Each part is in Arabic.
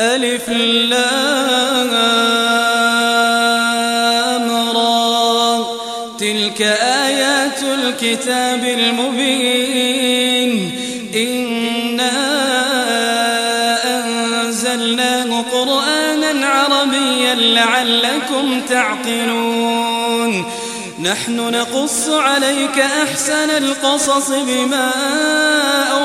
ألف لام را تلك آيات الكتاب المبين. إنا أنزلناه قرآنا عربيا لعلكم تعقلون. نحن نقص عليك أحسن القصص بما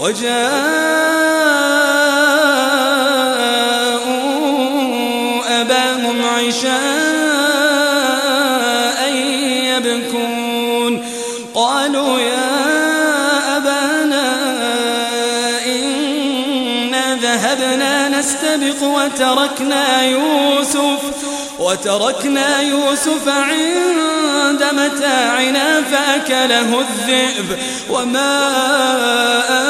وجاءوا أباهم عشاء يبكون. قالوا يا أبانا إنا ذهبنا نستبق وتركنا يوسف وتركنا يوسف عند متاعنا فأكله الذئب. وما أنت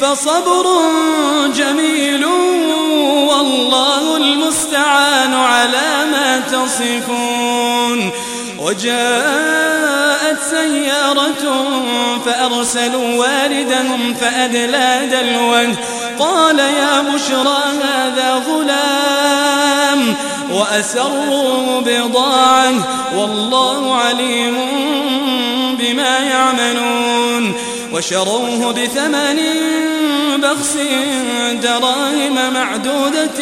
فصبر جميل والله المستعان على ما تصفون. وجاءت سيارة فأرسلوا واردهم فأدلى دلوه. قال يا بشرى هذا غلام وأسروا بضاعة والله عليم بما يعملون. وشروه بثمن بخس دراهم معدودة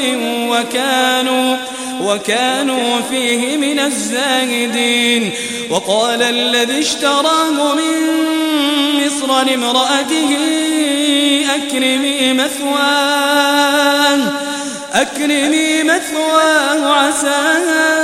وكانوا وكانوا فيه من الزاهدين. وقال الذي اشتراه من مصر لامرأته أكرمي مثواه أكرمي مثواه عسى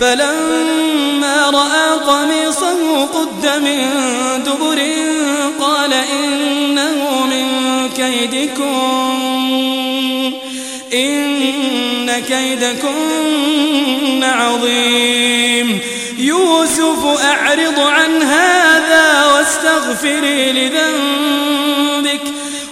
فلما رأى قميصه قد من دبر قال إنه من كيدكم إن كيدكن عظيم. يوسف أعرض عن هذا واستغفري لذنبك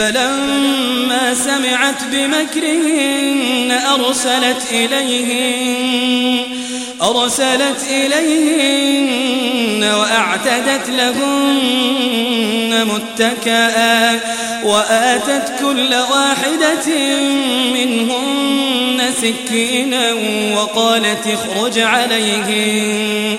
فلما سمعت بمكرهن أرسلت إليهن أرسلت إليهن وأعتدت لهن متكئا وآتت كل واحدة منهن سكينا وقالت اخرج عليهن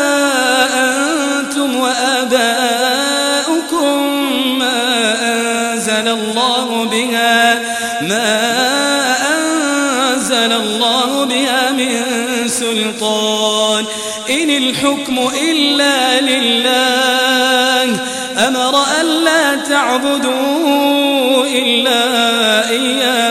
إن الحكم إلا لله. أمر أن لا تعبدوا إلا إياه.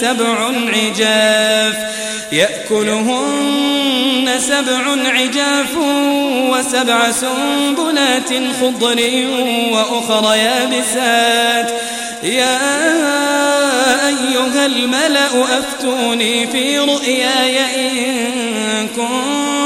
سبع عجاف يأكلهن سبع عجاف وسبع سنبلات خضر وأخر يابسات. يا أيها الملأ أفتوني في رؤياي إن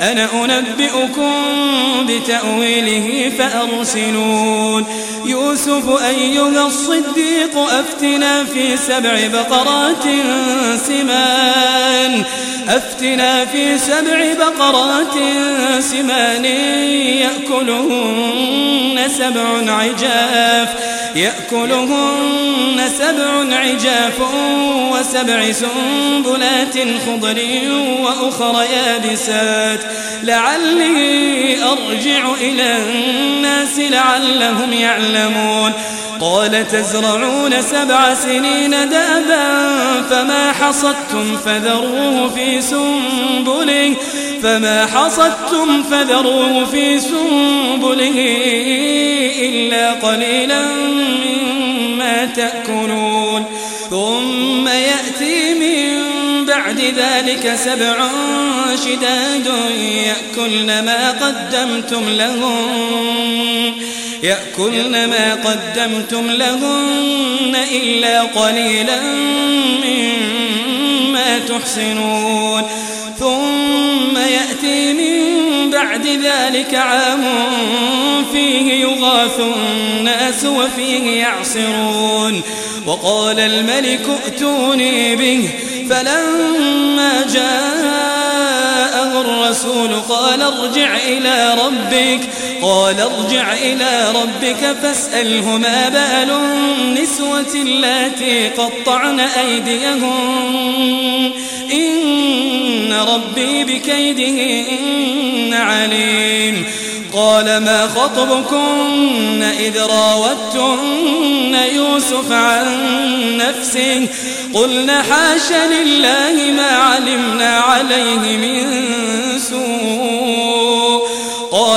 أنا أنبئكم بتأويله فأرسلون. يوسف أيها الصديق أفتنا في سبع بقرات سمان. أفتنا في سبع بقرات سمان يأكلهن سبع عجاف. يأكلهن سبع عجاف وسبع سنبلات خضر وأخر يابسات. لعلي أرجع إلى الناس لعلهم يعلمون. قال تزرعون سبع سنين دابا فما حصدتم فذروه في سنبله. فما حصدتم فذروه في سنبله إلا قليلا مما تأكلون. ثم يأتي من بعد ذلك سبع شداد يأكلن ما قدمتم لهم يأكلن ما قدمتم لهن إلا قليلا مما تحسنون. ثم يأتي من بعد ذلك عام فيه يغاث الناس وفيه يعصرون. وقال الملك ائتوني به. فلما جاءه الرسول قال ارجع إلى ربك. قال ارجع إلى ربك فاسأله ما بال النسوة اللاتي قطعن أيديهم إن ربي بكيدهن عليم. قال ما خطبكن إذ راوتن يوسف عن نفسه؟ قلنا حاش لله ما علمنا عليه من سوء.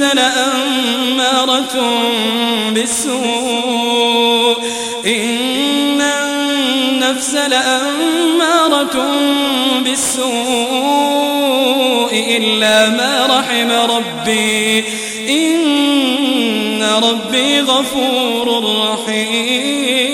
النفس لأمارة بالسوء إن النفس لأمارة بالسوء إلا ما رحم ربي إن ربي غفور رحيم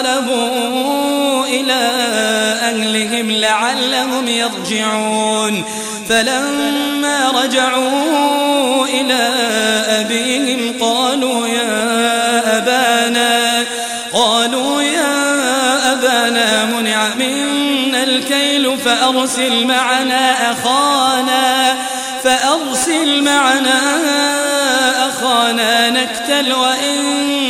انقلبوا إلى أهلهم لعلهم يرجعون فلما رجعوا إلى أبيهم قالوا يا أبانا قالوا يا أبانا منع منا الكيل فأرسل معنا أخانا فأرسل معنا أخانا نكتل وإنا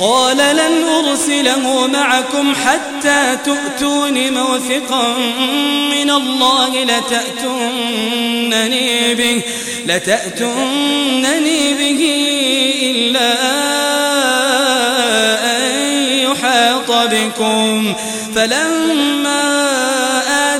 قال لن أرسله معكم حتى تؤتون موثقا من الله لتأتونني به لتأتونني به إلا أن يحاط بكم. فلما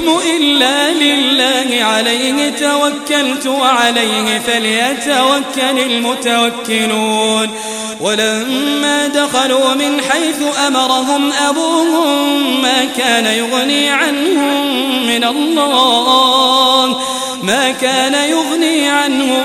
الحكم إلا لله عليه توكلت وعليه فليتوكل المتوكلون. ولما دخلوا من حيث أمرهم أبوهم ما كان يغني عنهم من الله ما كان يغني عنهم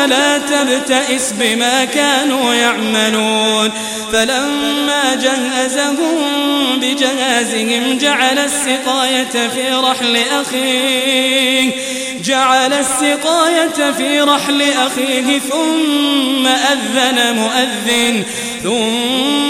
فلا تبتئس بما كانوا يعملون. فلما جهزهم بجهازهم جعل السقاية في رحل أخيه جعل السقاية في رحل أخيه ثم أذن مؤذن ثم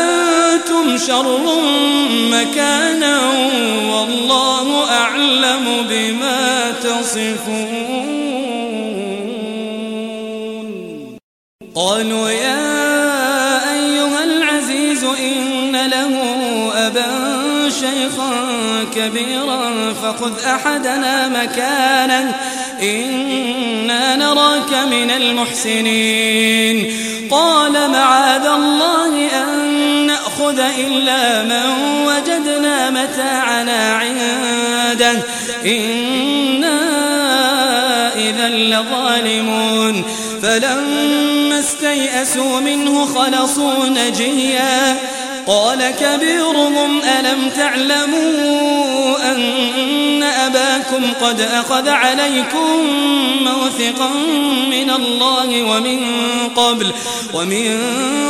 شر مكانا والله تصفون. قالوا يا أيها العزيز إن له أبا شيخا كبيرا فخذ أحدنا مكانا إنا نراك من المحسنين. قال معاذ الله أن نأخذ إلا من وجدنا متاعنا عنده. إنا إذا لظالمون. فلما استيئسوا منه خلصوا نجيا. قال كبيرهم ألم تعلموا أن أباكم قد أخذ عليكم موثقا من الله ومن قبل ومن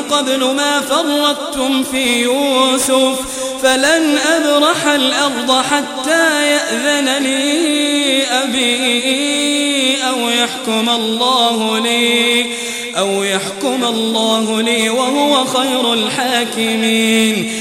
قبل ما فرطتم في يوسف فلن أبرح الأرض حتى يأذن لي أبي أو يحكم الله لي أو يحكم الله لي وهو خير الحاكمين.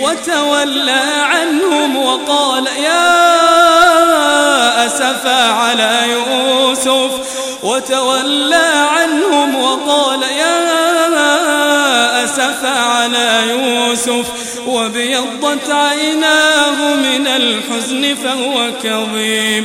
وتولى عنهم وقال يا أسفا على يوسف. وتولى عنهم وقال يا أسفا على يوسف. وابيضت عيناه من الحزن فهو كظيم.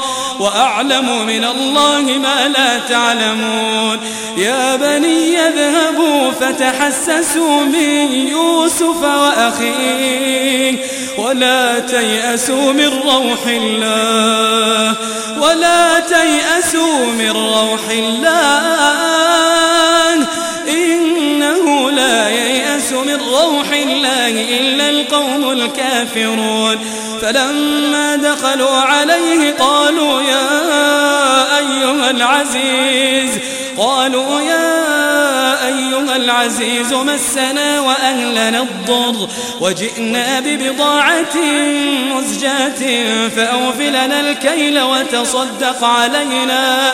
وأعلم من الله ما لا تعلمون. يا بني اذهبوا فتحسسوا من يوسف وأخيه. ولا تيأسوا من روح الله. ولا تيأسوا من روح الله. إنه لا ييأس من روح الله إلا القوم الكافرون. فلما دخلوا عليه قالوا يا أيها العزيز قالوا يا أيها العزيز مسنا وأهلنا الضر وجئنا ببضاعة مزجاة فأوفلنا الكيل وتصدق علينا.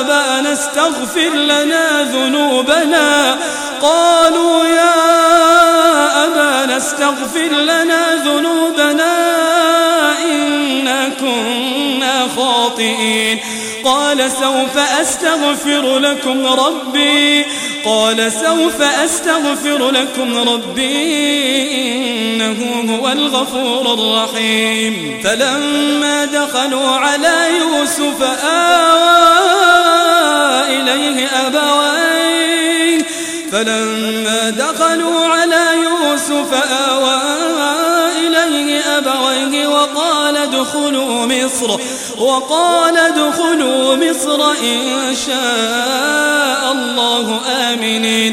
أبانا استغفر لنا ذنوبنا. قالوا يا أبانا استغفر لنا ذنوبنا. إنا كنا خاطئين. قال سوف أستغفر لكم ربي. قال سوف أستغفر لكم ربي. إنه هو الغفور الرحيم. فلما دخلوا على يوسف آوى فلما دخلوا على يوسف آوى إليه أبويه وقال ادخلوا مصر وقال ادخلوا مصر إن شاء الله آمنين.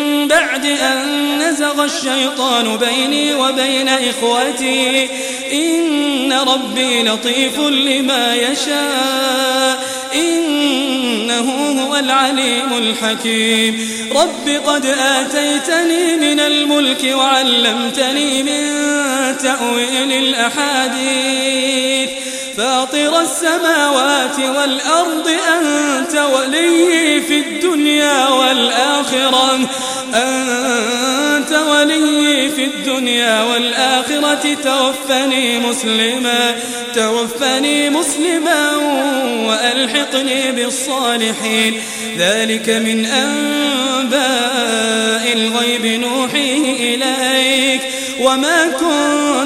بعد أن نزغ الشيطان بيني وبين إخوتي. إن ربي لطيف لما يشاء. إنه هو العليم الحكيم. رب قد آتيتني من الملك وعلمتني من تأويل الأحاديث. فاطر السماوات والأرض أنت ولي في الدنيا والآخرة. أنت ولي في الدنيا والآخرة توفني مسلما توفني مسلما وألحقني بالصالحين. ذلك من أنباء الغيب نوحيه إليك. وما كنت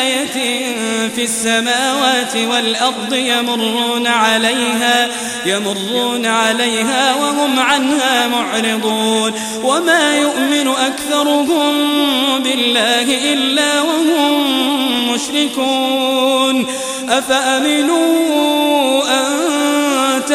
آية في السماوات والأرض يمرون عليها يمرون عليها وهم عنها معرضون. وما يؤمن أكثرهم بالله إلا وهم مشركون. أفأمنوا أن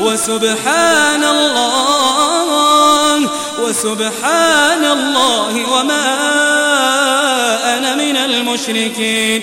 وسبحان الله وسبحان الله وما أنا من المشركين.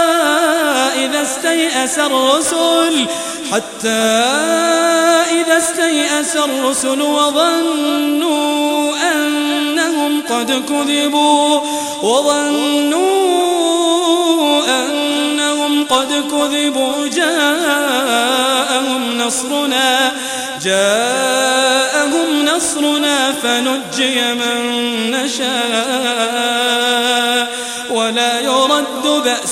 استيأس الرسل حتى إذا استيأس الرسل وظنوا أنهم قد كذبوا وظنوا أنهم قد كذبوا جاءهم نصرنا جاءهم نصرنا فنجي من نشاء.